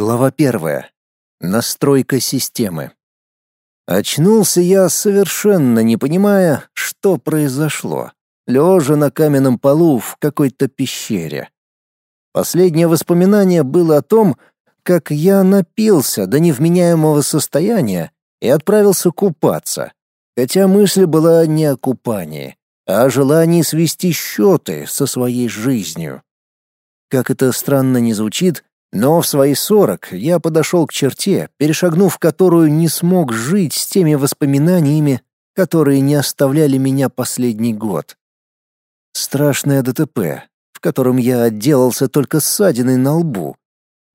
Глава первая. Настройка системы. Очнулся я, совершенно не понимая, что произошло, лежа на каменном полу в какой-то пещере. Последнее воспоминание было о том, как я напился до невменяемого состояния и отправился купаться, хотя мысль была не о купании, а о желании свести счеты со своей жизнью. Как это странно не звучит, но в свои сорок я подошел к черте, перешагнув которую не смог жить с теми воспоминаниями, которые не оставляли меня последний год. Страшное ДТП, в котором я отделался только ссадиной на лбу,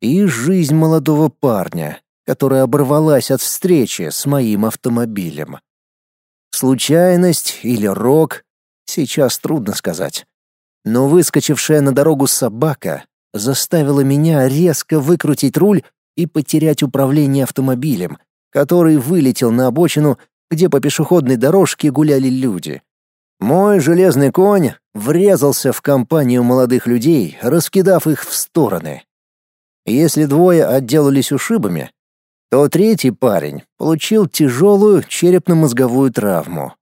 и жизнь молодого парня, которая оборвалась от встречи с моим автомобилем. Случайность или рок, сейчас трудно сказать. Но выскочившая на дорогу собака заставила меня резко выкрутить руль и потерять управление автомобилем, который вылетел на обочину, где по пешеходной дорожке гуляли люди. Мой железный конь врезался в компанию молодых людей, раскидав их в стороны. Если двое отделались ушибами, то третий парень получил тяжелую черепно-мозговую травму.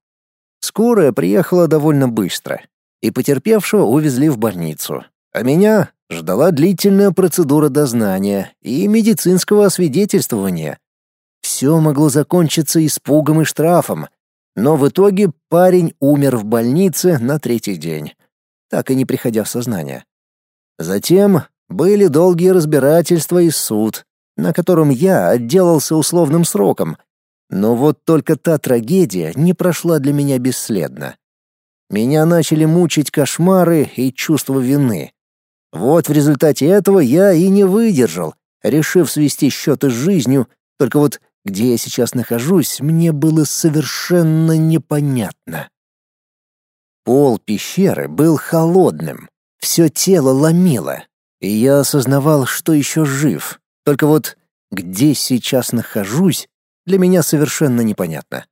Скорая приехала довольно быстро, и потерпевшего увезли в больницу, а меня ждала длительная процедура дознания и медицинского освидетельствования. Все могло закончиться испугом и штрафом, но в итоге парень умер в больнице на третий день, так и не приходя в сознание. Затем были долгие разбирательства и суд, на котором я отделался условным сроком. Но вот только та трагедия не прошла для меня бесследно. Меня начали мучить кошмары и чувство вины. Вот в результате этого я и не выдержал, решив свести счеты с жизнью, только вот где я сейчас нахожусь, мне было совершенно непонятно. Пол пещеры был холодным, все тело ломило, и я осознавал, что еще жив. Только вот где сейчас нахожусь, для меня совершенно непонятно.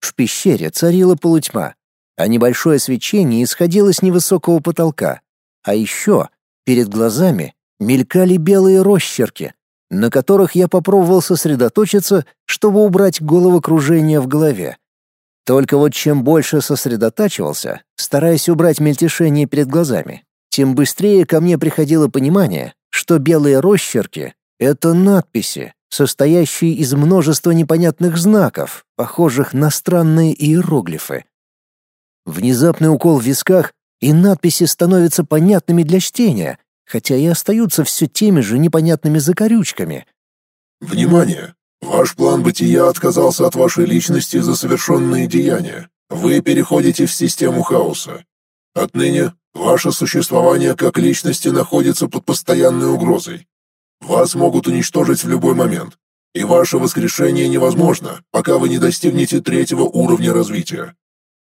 В пещере царила полутьма, а небольшое свечение исходило с невысокого потолка. А еще Перед глазами мелькали белые росчерки, на которых я попробовал сосредоточиться, чтобы убрать головокружение в голове. Только вот чем больше сосредотачивался, стараясь убрать мельтешение перед глазами, тем быстрее ко мне приходило понимание, что белые росчерки — это надписи, состоящие из множества непонятных знаков, похожих на странные иероглифы. Внезапный укол в висках и надписи становятся понятными для чтения, хотя и остаются все теми же непонятными закорючками. «Внимание! Ваш план бытия отказался от вашей личности за совершенные деяния. Вы переходите в систему хаоса. Отныне ваше существование как личности находится под постоянной угрозой. Вас могут уничтожить в любой момент, и ваше воскрешение невозможно, пока вы не достигнете третьего уровня развития.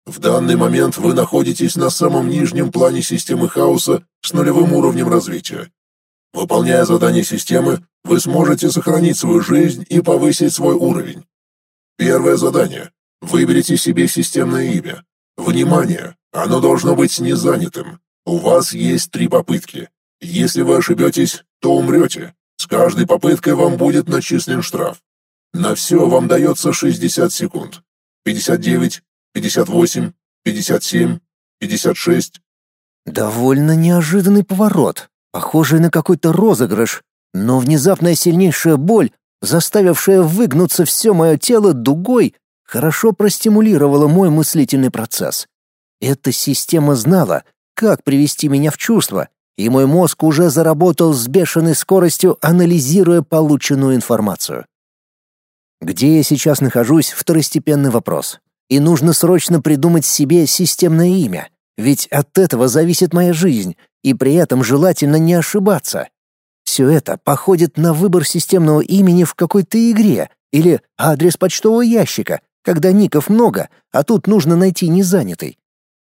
В данный момент вы находитесь на самом нижнем плане системы хаоса с нулевым уровнем развития. Выполняя задания системы, вы сможете сохранить свою жизнь и повысить свой уровень. Первое задание. Выберите себе системное имя. Внимание! Оно должно быть незанятым. У вас есть три попытки. Если вы ошибетесь, то умрете. С каждой попыткой вам будет начислен штраф. На все вам дается 60 секунд. 59, пятьдесят восемь, пятьдесят семь, пятьдесят шесть. Довольно неожиданный поворот, похожий на какой-то розыгрыш, но внезапная сильнейшая боль, заставившая выгнуться все мое тело дугой, хорошо простимулировала мой мыслительный процесс. Эта система знала, как привести меня в чувство, и мой мозг уже заработал с бешеной скоростью, анализируя полученную информацию. Где я сейчас нахожусь — второстепенный вопрос и нужно срочно придумать себе системное имя, ведь от этого зависит моя жизнь, и при этом желательно не ошибаться. Все это походит на выбор системного имени в какой-то игре или адрес почтового ящика, когда ников много, а тут нужно найти незанятый.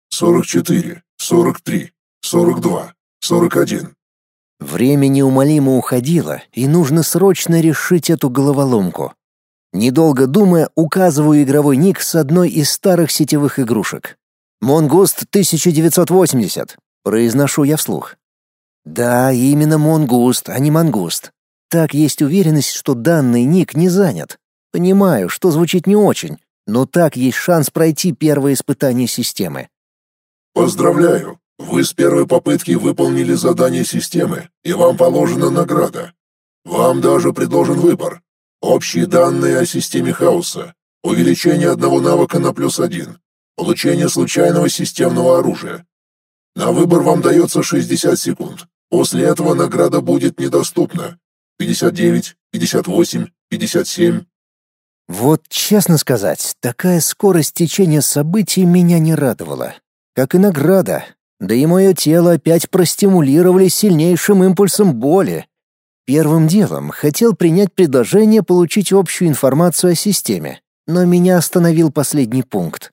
44, 43, 42, 41. Время неумолимо уходило, и нужно срочно решить эту головоломку. Недолго думая, указываю игровой ник с одной из старых сетевых игрушек. «Монгуст 1980», — произношу я вслух. Да, именно монгуст, а не мангуст. так есть уверенность, что данный ник не занят. Понимаю, что звучит не очень, но так есть шанс пройти первое испытание системы. Поздравляю! Вы с первой попытки выполнили задание системы, и вам положена награда. Вам даже предложен выбор. Общие данные о системе хаоса. Увеличение одного навыка на плюс один. Получение случайного системного оружия. На выбор вам дается 60 секунд. После этого награда будет недоступна. 59, 58, 57. Вот честно сказать, такая скорость течения событий меня не радовала. Как и награда. Да и мое тело опять простимулировали сильнейшим импульсом боли. Первым делом хотел принять предложение получить общую информацию о системе, но меня остановил последний пункт.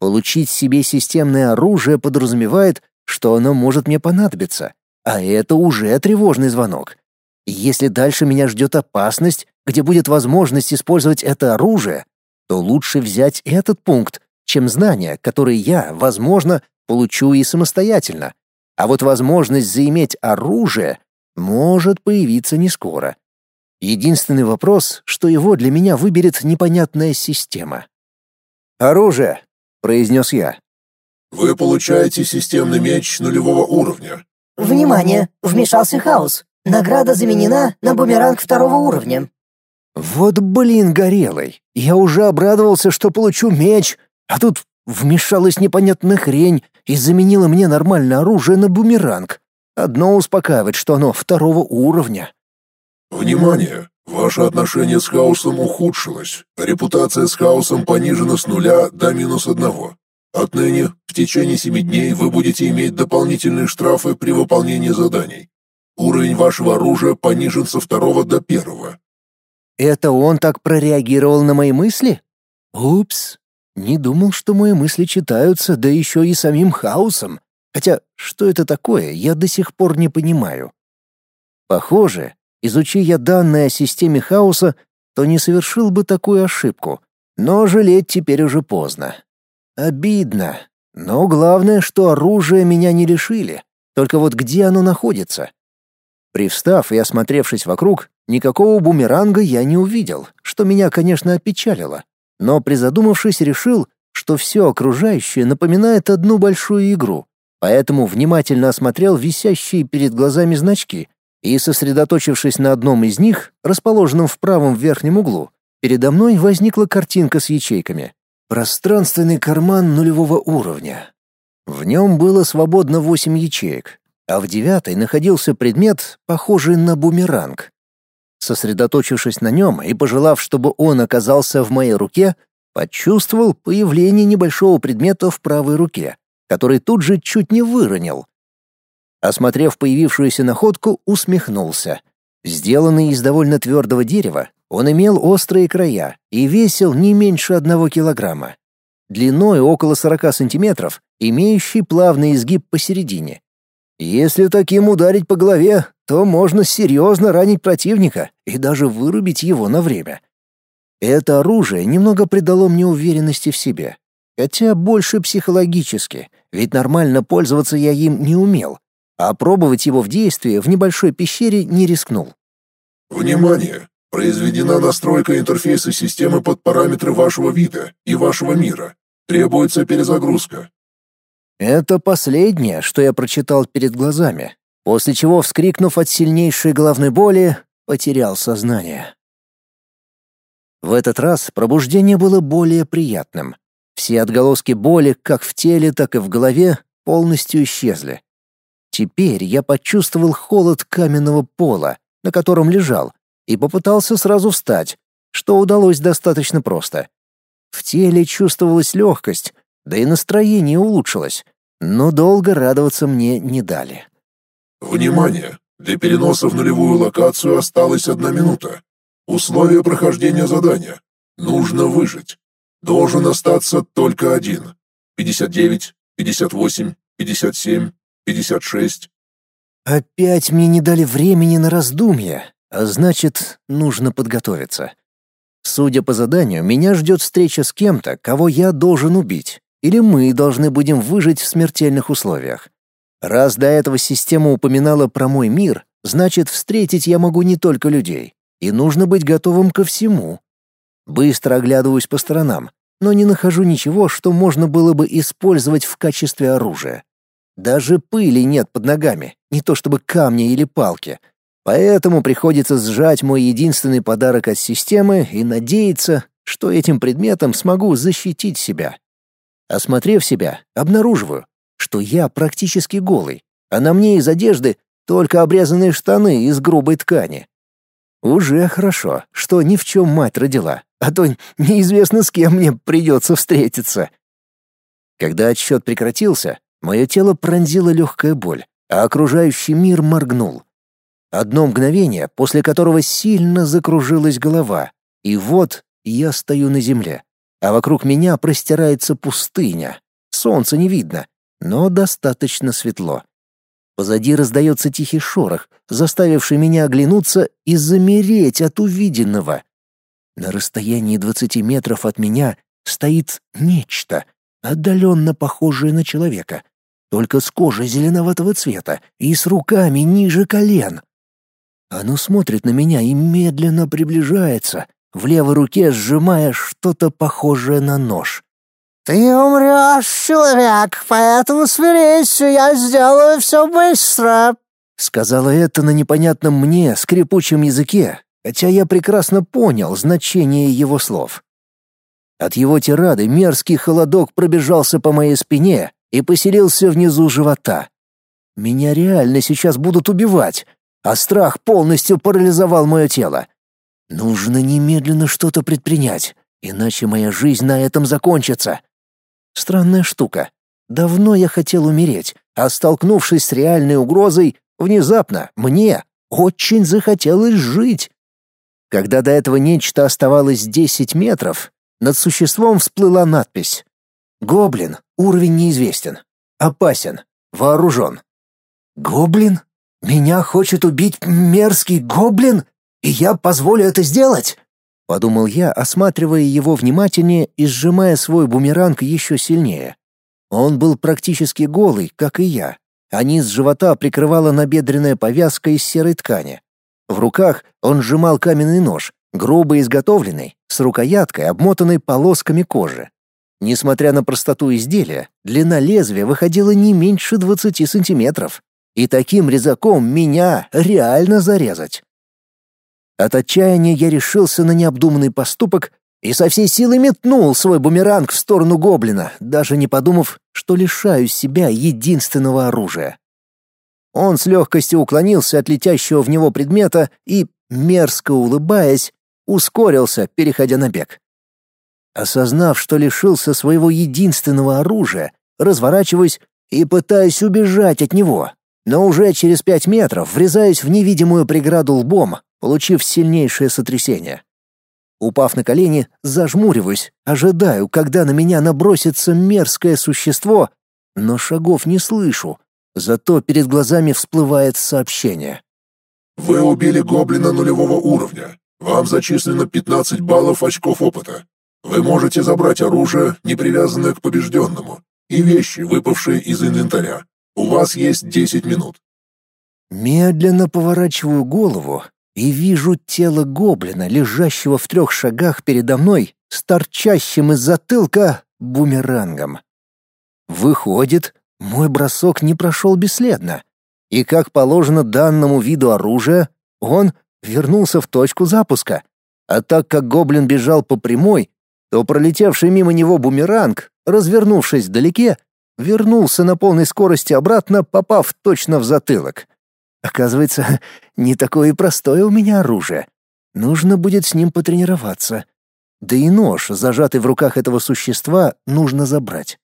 Получить себе системное оружие подразумевает, что оно может мне понадобиться, а это уже тревожный звонок. Если дальше меня ждет опасность, где будет возможность использовать это оружие, то лучше взять этот пункт, чем знания, которые я, возможно, получу и самостоятельно. А вот возможность заиметь оружие может появиться не скоро. Единственный вопрос, что его для меня выберет непонятная система. «Оружие!» — произнес я. «Вы получаете системный меч нулевого уровня». «Внимание! Вмешался хаос. Награда заменена на бумеранг второго уровня». «Вот блин, горелый! Я уже обрадовался, что получу меч, а тут вмешалась непонятная хрень и заменила мне нормальное оружие на бумеранг. Одно успокаивает, что оно второго уровня». «Внимание! Ваше отношение с хаосом ухудшилось. Репутация с хаосом понижена с нуля до минус одного. Отныне, в течение семи дней вы будете иметь дополнительные штрафы при выполнении заданий. Уровень вашего оружия понижен со второго до первого». «Это он так прореагировал на мои мысли? Упс, не думал, что мои мысли читаются, да еще и самим хаосом. Хотя, что это такое, я до сих пор не понимаю. Похоже, Изучи я данные о системе хаоса, то не совершил бы такую ошибку. Но жалеть теперь уже поздно. Обидно. Но главное, что оружие меня не лишили. Только вот где оно находится? Привстав и осмотревшись вокруг, никакого бумеранга я не увидел, что меня, конечно, опечалило. Но призадумавшись, решил, что все окружающее напоминает одну большую игру. Поэтому внимательно осмотрел висящие перед глазами значки и, сосредоточившись на одном из них, расположенном в правом верхнем углу, передо мной возникла картинка с ячейками. Пространственный карман нулевого уровня. В нем было свободно восемь ячеек, а в девятой находился предмет, похожий на бумеранг. Сосредоточившись на нем и пожелав, чтобы он оказался в моей руке, почувствовал появление небольшого предмета в правой руке, который тут же чуть не выронил, Осмотрев появившуюся находку, усмехнулся. Сделанный из довольно твердого дерева, он имел острые края и весил не меньше одного килограмма. Длиной около 40 сантиметров, имеющий плавный изгиб посередине. Если таким ударить по голове, то можно серьезно ранить противника и даже вырубить его на время. Это оружие немного придало мне уверенности в себе. Хотя больше психологически, ведь нормально пользоваться я им не умел, а пробовать его в действии в небольшой пещере не рискнул. Внимание! Произведена настройка интерфейса системы под параметры вашего вида и вашего мира. Требуется перезагрузка. Это последнее, что я прочитал перед глазами, после чего, вскрикнув от сильнейшей головной боли, потерял сознание. В этот раз пробуждение было более приятным. Все отголоски боли, как в теле, так и в голове, полностью исчезли. Теперь я почувствовал холод каменного пола, на котором лежал, и попытался сразу встать, что удалось достаточно просто. В теле чувствовалась легкость, да и настроение улучшилось, но долго радоваться мне не дали. «Внимание! Для переноса в нулевую локацию осталась одна минута. Условия прохождения задания. Нужно выжить. Должен остаться только один. 59, 58, 57, пятьдесят шесть». Опять мне не дали времени на раздумья, а значит, нужно подготовиться. Судя по заданию, меня ждет встреча с кем-то, кого я должен убить, или мы должны будем выжить в смертельных условиях. Раз до этого система упоминала про мой мир, Значит, встретить я могу не только людей, и нужно быть готовым ко всему. Быстро оглядываюсь по сторонам, но не нахожу ничего, что можно было бы использовать в качестве оружия. Даже пыли нет под ногами, не то чтобы камни или палки. Поэтому приходится сжать мой единственный подарок от системы и надеяться, что этим предметом смогу защитить себя. Осмотрев себя, обнаруживаю, что я практически голый, а на мне из одежды только обрезанные штаны из грубой ткани. Уже хорошо, что ни в чем мать родила, а то неизвестно с кем мне придется встретиться. Когда отсчет прекратился, мое тело пронзила легкая боль, а окружающий мир моргнул. Одно мгновение, после которого сильно закружилась голова, и вот я стою на земле, а вокруг меня простирается пустыня. Солнца не видно, но достаточно светло. Позади раздается тихий шорох, заставивший меня оглянуться и замереть от увиденного. На расстоянии двадцати метров от меня стоит нечто, отдаленно похожее на человека, только с кожей зеленоватого цвета и с руками ниже колен. Оно смотрит на меня и медленно приближается, в левой руке сжимая что-то похожее на нож. «Ты умрешь, человек, поэтому смирись, я сделаю все быстро», Сказала это на непонятном мне скрипучем языке, хотя я прекрасно понял значение его слов. От его тирады мерзкий холодок пробежался по моей спине и поселился внизу живота. Меня реально сейчас будут убивать, а страх полностью парализовал мое тело. Нужно немедленно что-то предпринять, иначе моя жизнь на этом закончится. Странная штука. Давно я хотел умереть, а столкнувшись с реальной угрозой, внезапно мне очень захотелось жить. Когда до этого нечто оставалось 10 метров, над существом всплыла надпись «Гоблин, уровень неизвестен, опасен, вооружен». «Гоблин? Меня хочет убить мерзкий гоблин?» И я позволю это сделать?» Подумал я, осматривая его внимательнее и сжимая свой бумеранг еще сильнее. Он был практически голый, как и я, а низ живота прикрывала набедренная повязка из серой ткани. В руках он сжимал каменный нож, грубо изготовленный, с рукояткой, обмотанной полосками кожи. Несмотря на простоту изделия, длина лезвия выходила не меньше 20 сантиметров. И таким резаком меня реально зарезать. От отчаяния я решился на необдуманный поступок и со всей силы метнул свой бумеранг в сторону гоблина, даже не подумав, что лишаю себя единственного оружия. Он с легкостью уклонился от летящего в него предмета и, мерзко улыбаясь, ускорился, переходя на бег. Осознав, что лишился своего единственного оружия, разворачиваюсь и пытаюсь убежать от него, но уже через пять метров врезаюсь в невидимую преграду лбом, получив сильнейшее сотрясение. Упав на колени, зажмуриваюсь, ожидаю, когда на меня набросится мерзкое существо, но шагов не слышу, зато перед глазами всплывает сообщение. «Вы убили гоблина нулевого уровня. Вам зачислено 15 баллов очков опыта. Вы можете забрать оружие, не привязанное к побежденному, и вещи, выпавшие из инвентаря. У вас есть 10 минут». Медленно поворачиваю голову и вижу тело гоблина, лежащего в трех шагах передо мной, с торчащим из затылка бумерангом. Выходит, мой бросок не прошел бесследно, и, как положено данному виду оружия, он вернулся в точку запуска. А так как гоблин бежал по прямой, то пролетевший мимо него бумеранг, развернувшись вдалеке, вернулся на полной скорости обратно, попав точно в затылок. Оказывается, не такое и простое у меня оружие. Нужно будет с ним потренироваться. Да и нож, зажатый в руках этого существа, нужно забрать.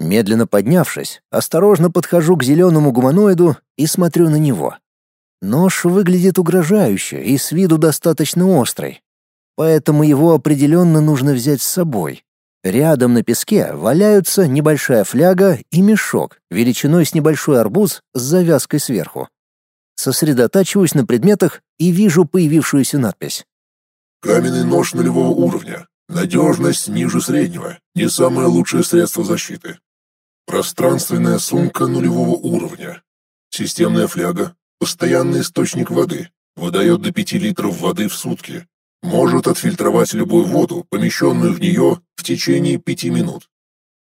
Медленно поднявшись, осторожно подхожу к зеленому гуманоиду и смотрю на него. Нож выглядит угрожающе и с виду достаточно острый, поэтому его определенно нужно взять с собой. Рядом на песке валяются небольшая фляга и мешок, величиной с небольшой арбуз с завязкой сверху. Сосредотачиваюсь на предметах и вижу появившуюся надпись. «Каменный нож нулевого уровня. Надежность ниже среднего. Не самое лучшее средство защиты. Пространственная сумка нулевого уровня. Системная фляга. постоянный источник воды, выдает до 5 литров воды в сутки, может отфильтровать любую воду, помещенную в нее, в течение 5 минут.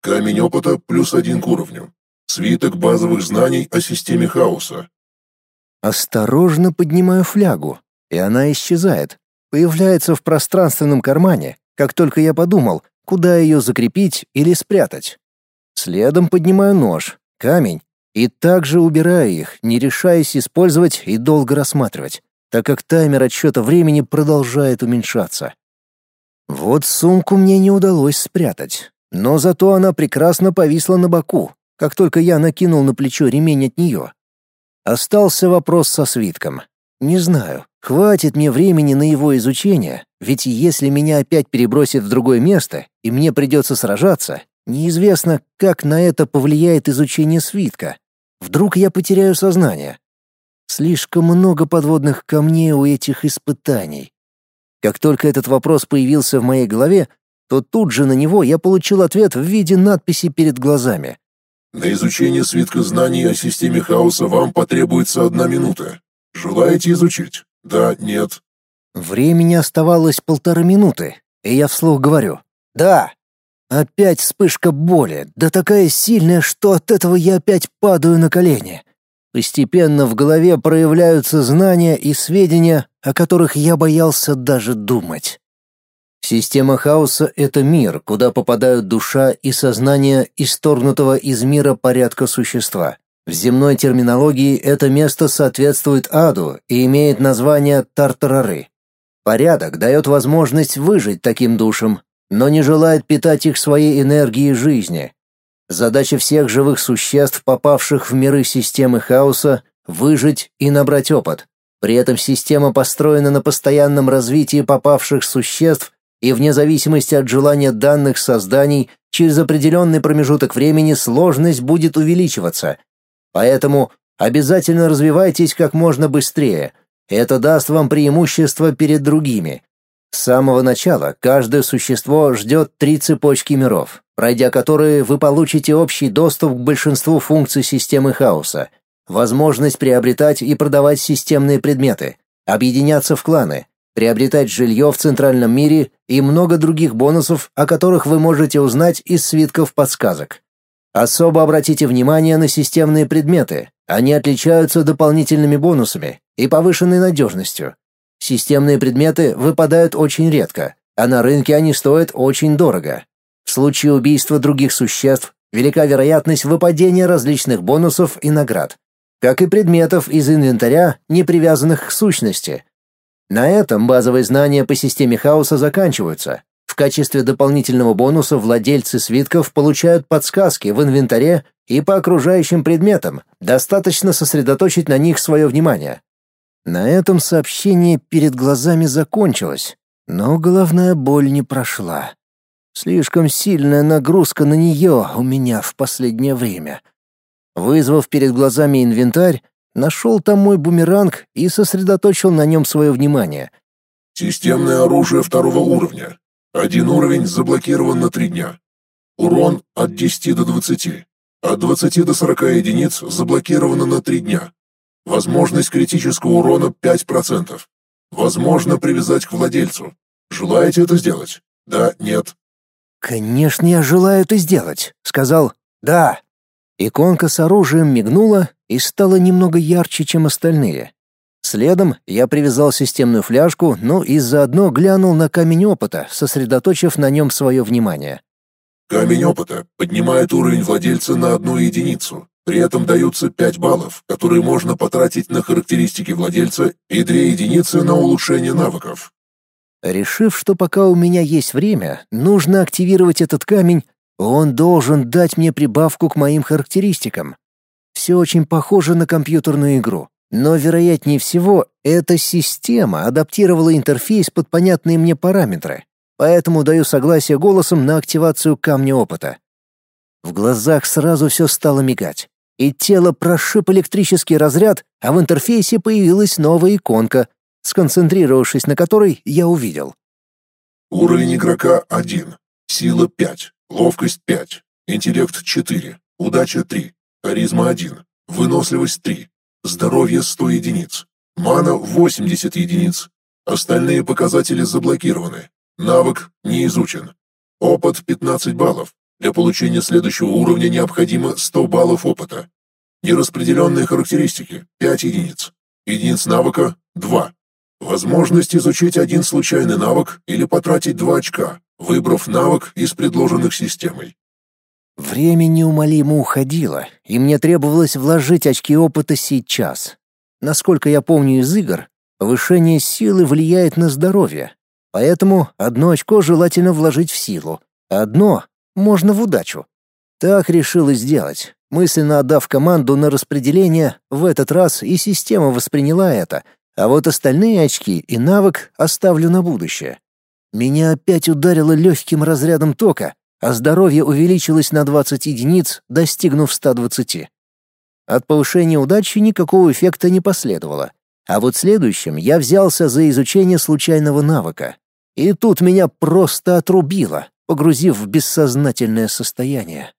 Камень опыта плюс один к уровню. Свиток базовых знаний о системе хаоса. Осторожно поднимаю флягу, и она исчезает. Появляется в пространственном кармане, как только я подумал, куда ее закрепить или спрятать. Следом поднимаю нож, камень и также убираю их, не решаясь использовать и долго рассматривать, так как таймер отсчета времени продолжает уменьшаться. Вот сумку мне не удалось спрятать, но зато она прекрасно повисла на боку, как только я накинул на плечо ремень от нее. Остался вопрос со свитком. Не знаю, хватит мне времени на его изучение, ведь если меня опять перебросит в другое место, и мне придется сражаться, неизвестно, как на это повлияет изучение свитка. Вдруг я потеряю сознание. Слишком много подводных камней у этих испытаний. Как только этот вопрос появился в моей голове, то тут же на него я получил ответ в виде надписи перед глазами. На изучение свитка знаний о системе хаоса вам потребуется одна минута. Желаете изучить? Да, нет. Времени оставалось полторы минуты, и я вслух говорю «Да». Опять вспышка боли, да такая сильная, что от этого я опять падаю на колени. Постепенно в голове проявляются знания и сведения, о которых я боялся даже думать. Система хаоса — это мир, куда попадают душа и сознание исторгнутого из мира порядка существа. В земной терминологии это место соответствует аду и имеет название Тартарары. Порядок дает возможность выжить таким душам, но не желает питать их своей энергией жизни. Задача всех живых существ, попавших в миры системы хаоса, выжить и набрать опыт. При этом система построена на постоянном развитии попавших существ и вне зависимости от желания данных созданий через определенный промежуток времени сложность будет увеличиваться – Поэтому обязательно развивайтесь как можно быстрее. Это даст вам преимущество перед другими. С самого начала каждое существо ждет три цепочки миров, пройдя которые вы получите общий доступ к большинству функций системы хаоса, возможность приобретать и продавать системные предметы, объединяться в кланы, приобретать жилье в центральном мире и много других бонусов, о которых вы можете узнать из свитков подсказок. Особо обратите внимание на системные предметы. Они отличаются дополнительными бонусами и повышенной надежностью. Системные предметы выпадают очень редко, а на рынке они стоят очень дорого. В случае убийства других существ велика вероятность выпадения различных бонусов и наград, как и предметов из инвентаря, не привязанных к сущности. На этом базовые знания по системе хаоса заканчиваются, в качестве дополнительного бонуса владельцы свитков получают подсказки в инвентаре и по окружающим предметам, достаточно сосредоточить на них свое внимание. На этом сообщение перед глазами закончилось, но головная боль не прошла. Слишком сильная нагрузка на нее у меня в последнее время. Вызвав перед глазами инвентарь, нашел там мой бумеранг и сосредоточил на нем свое внимание. «Системное оружие второго уровня. Один уровень заблокирован на три дня. Урон от 10 до 20. От 20 до 40 единиц заблокировано на три дня. Возможность критического урона 5%. Возможно привязать к владельцу. Желаете это сделать? Да, нет. Конечно, я желаю это сделать, сказал. Да. Иконка с оружием мигнула и стала немного ярче, чем остальные. Следом я привязал системную фляжку, ну и заодно глянул на камень опыта, сосредоточив на нем свое внимание. Камень опыта поднимает уровень владельца на одну единицу. При этом даются 5 баллов, которые можно потратить на характеристики владельца и 2 единицы на улучшение навыков. Решив, что пока у меня есть время, нужно активировать этот камень, он должен дать мне прибавку к моим характеристикам. Все очень похоже на компьютерную игру. Но, вероятнее всего, эта система адаптировала интерфейс под понятные мне параметры, поэтому даю согласие голосом на активацию камня опыта. В глазах сразу все стало мигать, и тело прошиб электрический разряд, а в интерфейсе появилась новая иконка, сконцентрировавшись на которой, я увидел. Уровень игрока 1, сила 5, ловкость 5, интеллект 4, удача 3, харизма 1, выносливость 3, Здоровье 100 единиц. Мана 80 единиц. Остальные показатели заблокированы. Навык не изучен. Опыт 15 баллов. Для получения следующего уровня необходимо 100 баллов опыта. Нераспределенные характеристики 5 единиц. Единиц навыка 2. Возможность изучить один случайный навык или потратить 2 очка, выбрав навык из предложенных системой. Время неумолимо уходило, и мне требовалось вложить очки опыта сейчас. Насколько я помню из игр, повышение силы влияет на здоровье, поэтому одно очко желательно вложить в силу, одно можно в удачу. Так решил и сделать. Мысленно отдав команду на распределение, в этот раз и система восприняла это, а вот остальные очки и навык оставлю на будущее. Меня опять ударило легким разрядом тока, а здоровье увеличилось на 20 единиц, достигнув 120. От повышения удачи никакого эффекта не последовало. А вот следующим я взялся за изучение случайного навыка. И тут меня просто отрубило, погрузив в бессознательное состояние.